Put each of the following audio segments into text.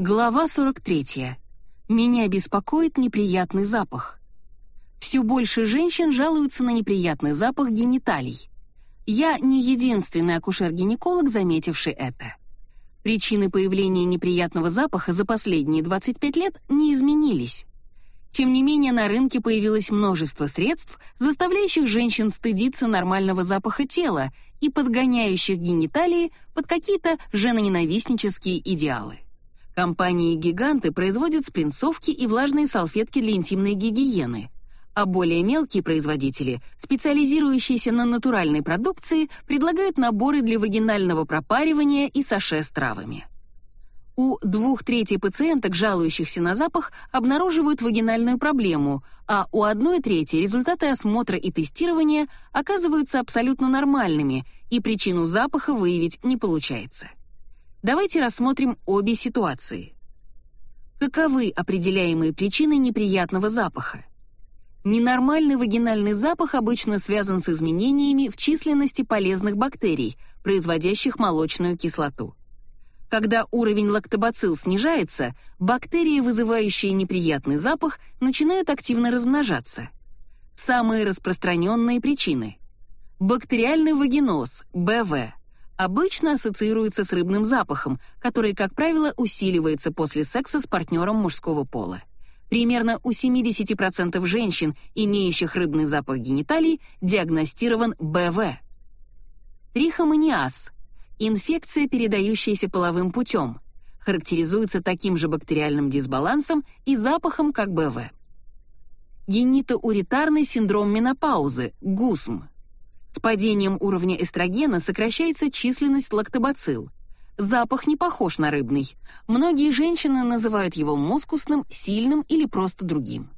Глава 43. Меня беспокоит неприятный запах. Все больше женщин жалуются на неприятный запах гениталий. Я не единственный акушер-гинеколог, заметивший это. Причины появления неприятного запаха за последние 25 лет не изменились. Тем не менее, на рынке появилось множество средств, заставляющих женщин стыдиться нормального запаха тела и подгоняющих гениталии под какие-то женоненавистнические идеалы. Компании-гиганты производят спринцовки и влажные салфетки для интимной гигиены, а более мелкие производители, специализирующиеся на натуральной продукции, предлагают наборы для вагинального пропаривания и саше с травами. У двух третей пациенток, жалующихся на запах, обнаруживают вагинальную проблему, а у одной трети результаты осмотра и тестирования оказываются абсолютно нормальными, и причину запаха выявить не получается. Давайте рассмотрим обе ситуации. Каковы определяемые причины неприятного запаха? Ненормальный вагинальный запах обычно связан с изменениями в численности полезных бактерий, производящих молочную кислоту. Когда уровень лактобацилл снижается, бактерии, вызывающие неприятный запах, начинают активно размножаться. Самые распространенные причины: бактериальный вагиноз (БВ) обычно ассоциируется с рыбным запахом, который, как правило, усиливается после секса с партнером мужского пола. Примерно у 70% женщин, имеющих рыбный запах гениталий, диагностирован БВ. Трихомониаз – инфекция, передающаяся половым путем, характеризуется таким же бактериальным дисбалансом и запахом, как БВ. Генитоуритарный синдром менопаузы, ГУСМ – с падением уровня эстрогена сокращается численность лактобацилл. Запах не похож на рыбный. Многие женщины называют его мускусным, сильным или просто другим.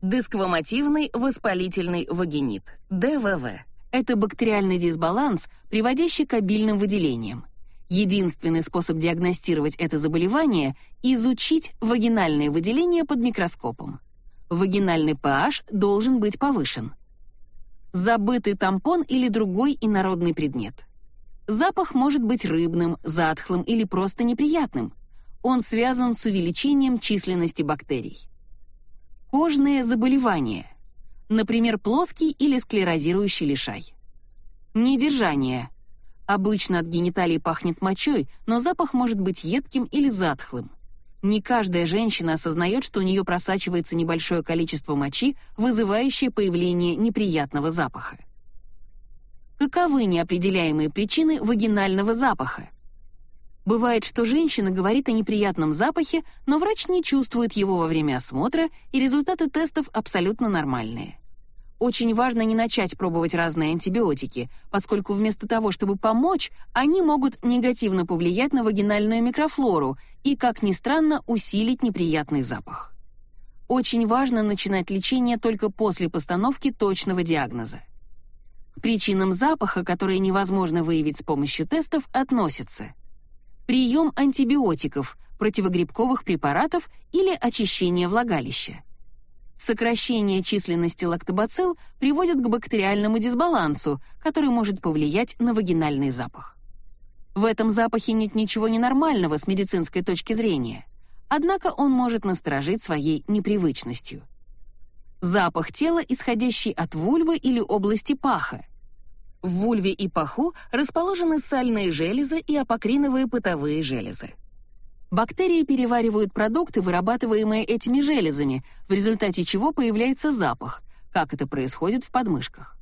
Дисквамативный воспалительный вагинит, ДВВ. Это бактериальный дисбаланс, приводящий к обильным выделениям. Единственный способ диагностировать это заболевание – изучить вагинальные выделения под микроскопом. Вагинальный pH должен быть повышен забытый тампон или другой инородный предмет. Запах может быть рыбным, затхлым или просто неприятным. Он связан с увеличением численности бактерий. Кожные заболевания. Например, плоский или склерозирующий лишай. Недержание. Обычно от гениталий пахнет мочой, но запах может быть едким или затхлым. Не каждая женщина осознает, что у нее просачивается небольшое количество мочи, вызывающее появление неприятного запаха. Каковы неопределяемые причины вагинального запаха? Бывает, что женщина говорит о неприятном запахе, но врач не чувствует его во время осмотра, и результаты тестов абсолютно нормальные. Очень важно не начать пробовать разные антибиотики, поскольку вместо того, чтобы помочь, они могут негативно повлиять на вагинальную микрофлору и, как ни странно, усилить неприятный запах. Очень важно начинать лечение только после постановки точного диагноза. К причинам запаха, которые невозможно выявить с помощью тестов, относятся прием антибиотиков, противогрибковых препаратов или очищение влагалища Сокращение численности лактобацилл приводит к бактериальному дисбалансу, который может повлиять на вагинальный запах. В этом запахе нет ничего ненормального с медицинской точки зрения, однако он может насторожить своей непривычностью. Запах тела, исходящий от вульвы или области паха. В вульве и паху расположены сальные железы и апокриновые потовые железы. Бактерии переваривают продукты, вырабатываемые этими железами, в результате чего появляется запах, как это происходит в подмышках.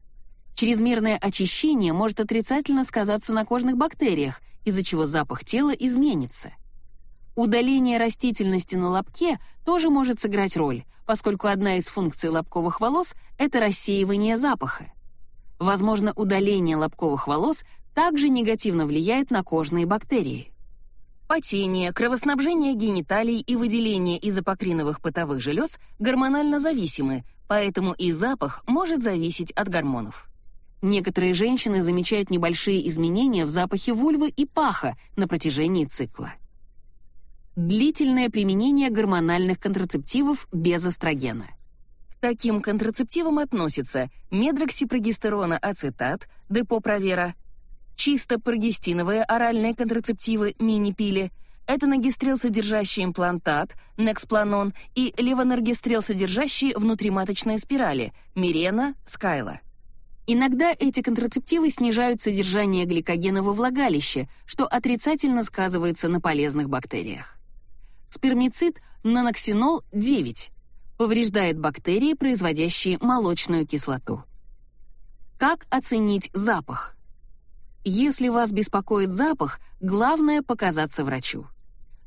Чрезмерное очищение может отрицательно сказаться на кожных бактериях, из-за чего запах тела изменится. Удаление растительности на лобке тоже может сыграть роль, поскольку одна из функций лобковых волос это рассеивание запаха. Возможно, удаление лобковых волос также негативно влияет на кожные бактерии. Потение, кровоснабжение гениталий и выделение изопокриновых потовых желез гормонально зависимы, поэтому и запах может зависеть от гормонов. Некоторые женщины замечают небольшие изменения в запахе вульвы и паха на протяжении цикла. Длительное применение гормональных контрацептивов без эстрогена. К таким контрацептивам относятся медроксипрогестерона ацетат, депо-провера, чисто прогестиновые оральные контрацептивы мини-пили, Это нагистрел, содержащий имплантат, Некспланон, и левонаргистрел, содержащий внутриматочные спирали, Мирена, Скайла. Иногда эти контрацептивы снижают содержание гликогена во влагалище, что отрицательно сказывается на полезных бактериях. Спермицид наноксинол 9 повреждает бактерии, производящие молочную кислоту. Как оценить запах? Если вас беспокоит запах, главное показаться врачу.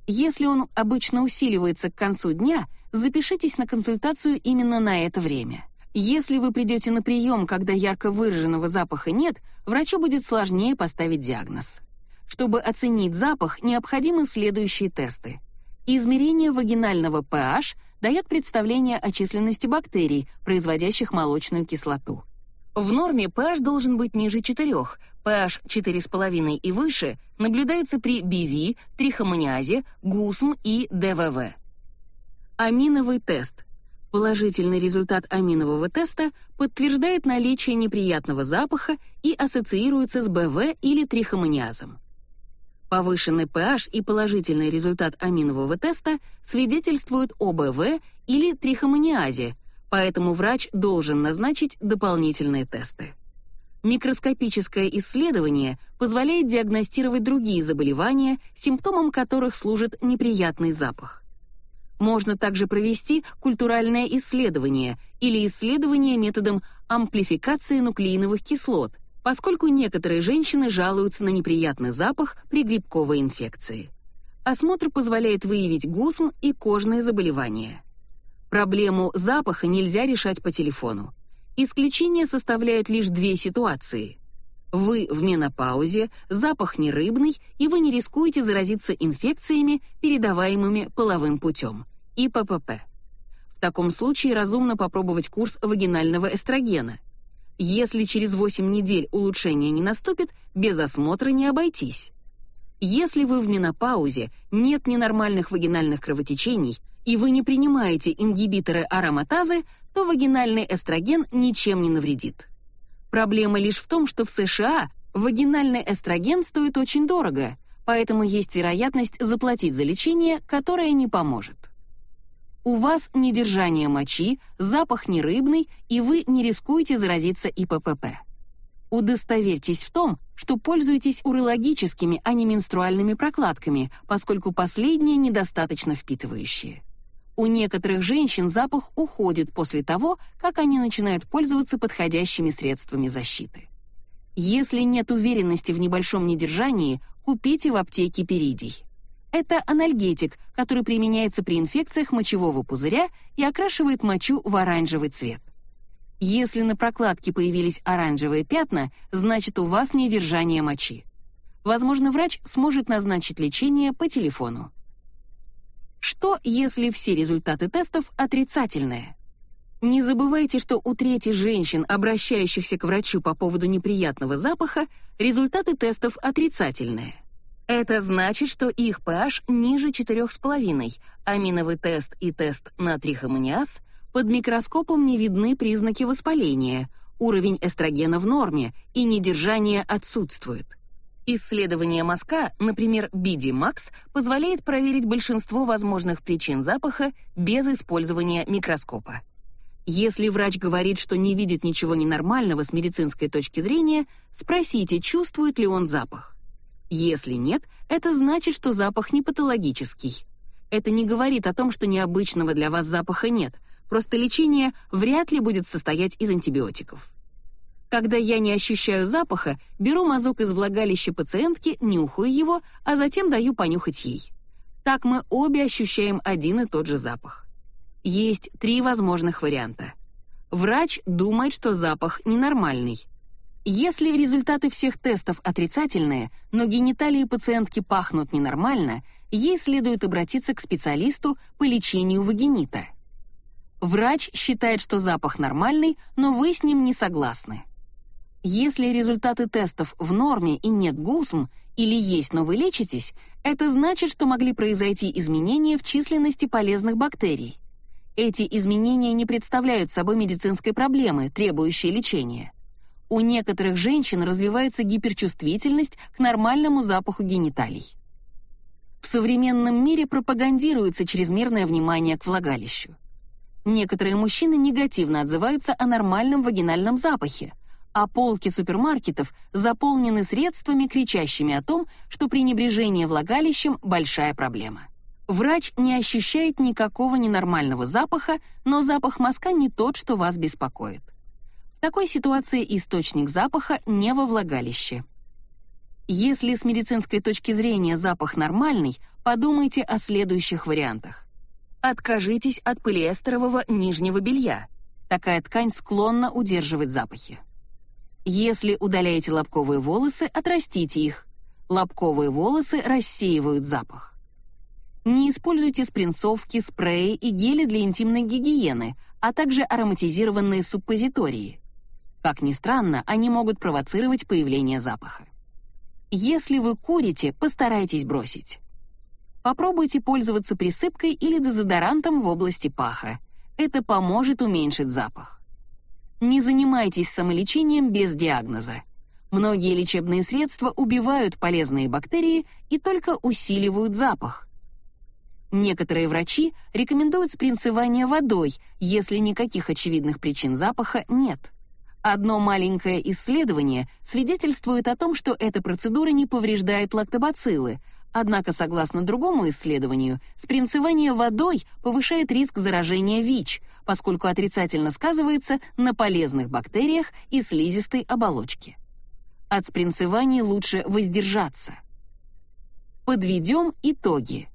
Если он обычно усиливается к концу дня, запишитесь на консультацию именно на это время. Если вы придете на прием, когда ярко выраженного запаха нет, врачу будет сложнее поставить диагноз. Чтобы оценить запах, необходимы следующие тесты. Измерение вагинального pH дает представление о численности бактерий, производящих молочную кислоту. В норме pH должен быть ниже 4, pH 4,5 и выше наблюдается при БВ, трихомониазе, ГУСМ и ДВВ. Аминовый тест. Положительный результат аминового теста подтверждает наличие неприятного запаха и ассоциируется с БВ или трихомониазом. Повышенный pH и положительный результат аминового теста свидетельствуют о БВ или трихомониазе, поэтому врач должен назначить дополнительные тесты. Микроскопическое исследование позволяет диагностировать другие заболевания, симптомом которых служит неприятный запах. Можно также провести культуральное исследование или исследование методом амплификации нуклеиновых кислот, поскольку некоторые женщины жалуются на неприятный запах при грибковой инфекции. Осмотр позволяет выявить гусм и кожные заболевания. Проблему запаха нельзя решать по телефону. Исключение составляют лишь две ситуации. Вы в менопаузе, запах не рыбный, и вы не рискуете заразиться инфекциями, передаваемыми половым путем. И ППП. В таком случае разумно попробовать курс вагинального эстрогена. Если через 8 недель улучшение не наступит, без осмотра не обойтись. Если вы в менопаузе, нет ненормальных вагинальных кровотечений, и вы не принимаете ингибиторы ароматазы, то вагинальный эстроген ничем не навредит. Проблема лишь в том, что в США вагинальный эстроген стоит очень дорого, поэтому есть вероятность заплатить за лечение, которое не поможет. У вас недержание мочи, запах не рыбный, и вы не рискуете заразиться ИППП. Удостоверьтесь в том, что пользуетесь урологическими, а не менструальными прокладками, поскольку последние недостаточно впитывающие. У некоторых женщин запах уходит после того, как они начинают пользоваться подходящими средствами защиты. Если нет уверенности в небольшом недержании, купите в аптеке Перидий. Это анальгетик, который применяется при инфекциях мочевого пузыря и окрашивает мочу в оранжевый цвет. Если на прокладке появились оранжевые пятна, значит у вас недержание мочи. Возможно, врач сможет назначить лечение по телефону. Что, если все результаты тестов отрицательные? Не забывайте, что у трети женщин, обращающихся к врачу по поводу неприятного запаха, результаты тестов отрицательные. Это значит, что их pH ниже 4,5. Аминовый тест и тест на трихомониаз под микроскопом не видны признаки воспаления. Уровень эстрогена в норме и недержание отсутствует. Исследование мазка, например, BD-Max, позволяет проверить большинство возможных причин запаха без использования микроскопа. Если врач говорит, что не видит ничего ненормального с медицинской точки зрения, спросите, чувствует ли он запах. Если нет, это значит, что запах не патологический. Это не говорит о том, что необычного для вас запаха нет, просто лечение вряд ли будет состоять из антибиотиков. Когда я не ощущаю запаха, беру мазок из влагалища пациентки, нюхаю его, а затем даю понюхать ей. Так мы обе ощущаем один и тот же запах. Есть три возможных варианта. Врач думает, что запах ненормальный. Если результаты всех тестов отрицательные, но гениталии пациентки пахнут ненормально, ей следует обратиться к специалисту по лечению вагинита. Врач считает, что запах нормальный, но вы с ним не согласны. Если результаты тестов в норме и нет ГУСМ, или есть, но вы лечитесь, это значит, что могли произойти изменения в численности полезных бактерий. Эти изменения не представляют собой медицинской проблемы, требующей лечения. У некоторых женщин развивается гиперчувствительность к нормальному запаху гениталий. В современном мире пропагандируется чрезмерное внимание к влагалищу. Некоторые мужчины негативно отзываются о нормальном вагинальном запахе, а полки супермаркетов заполнены средствами, кричащими о том, что пренебрежение влагалищем – большая проблема. Врач не ощущает никакого ненормального запаха, но запах мазка не тот, что вас беспокоит. В такой ситуации источник запаха не во влагалище. Если с медицинской точки зрения запах нормальный, подумайте о следующих вариантах. Откажитесь от полиэстерового нижнего белья. Такая ткань склонна удерживать запахи. Если удаляете лобковые волосы, отрастите их. Лобковые волосы рассеивают запах. Не используйте спринцовки, спреи и гели для интимной гигиены, а также ароматизированные суппозитории. Как ни странно, они могут провоцировать появление запаха. Если вы курите, постарайтесь бросить. Попробуйте пользоваться присыпкой или дезодорантом в области паха. Это поможет уменьшить запах. Не занимайтесь самолечением без диагноза. Многие лечебные средства убивают полезные бактерии и только усиливают запах. Некоторые врачи рекомендуют спринцевание водой, если никаких очевидных причин запаха нет. Одно маленькое исследование свидетельствует о том, что эта процедура не повреждает лактобациллы, однако, согласно другому исследованию, спринцевание водой повышает риск заражения ВИЧ, поскольку отрицательно сказывается на полезных бактериях и слизистой оболочке. От спринцеваний лучше воздержаться. Подведем итоги.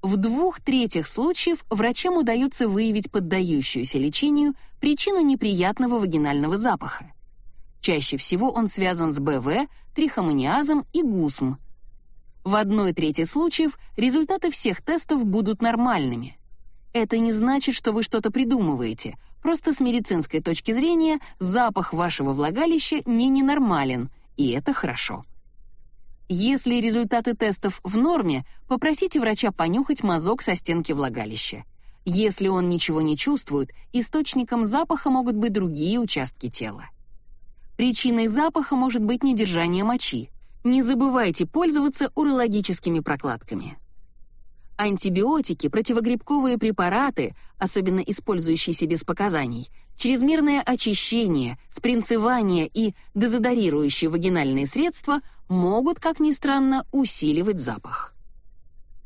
В двух третьих случаев врачам удается выявить поддающуюся лечению причину неприятного вагинального запаха. Чаще всего он связан с БВ, трихомониазом и гусм. В одной трети случаев результаты всех тестов будут нормальными. Это не значит, что вы что-то придумываете. Просто с медицинской точки зрения запах вашего влагалища не ненормален, и это хорошо. Если результаты тестов в норме, попросите врача понюхать мазок со стенки влагалища. Если он ничего не чувствует, источником запаха могут быть другие участки тела. Причиной запаха может быть недержание мочи. Не забывайте пользоваться урологическими прокладками. Антибиотики, противогрибковые препараты, особенно использующиеся без показаний, чрезмерное очищение, спринцевание и дезодорирующие вагинальные средства могут, как ни странно, усиливать запах.